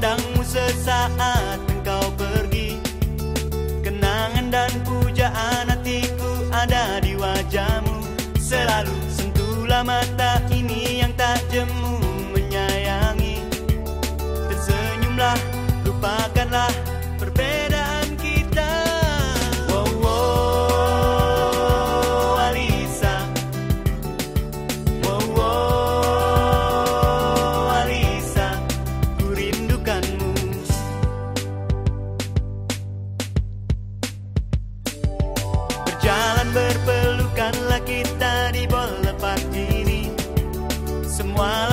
đang rơi xa someone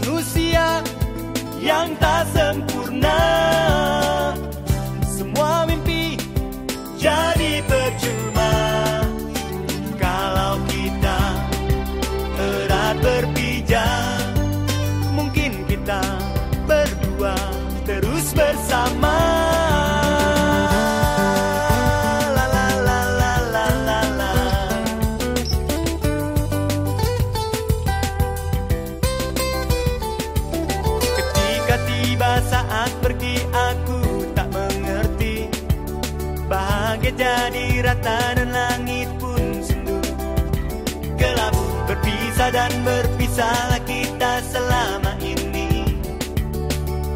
Manusia yang tak sempurna tiba saat pergi aku tak mengerti. Bahagia jadi rata dan langit pun sendu. Kelabu berpisah dan berpisahlah kita selama ini.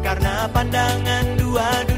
Karena pandangan dua-dua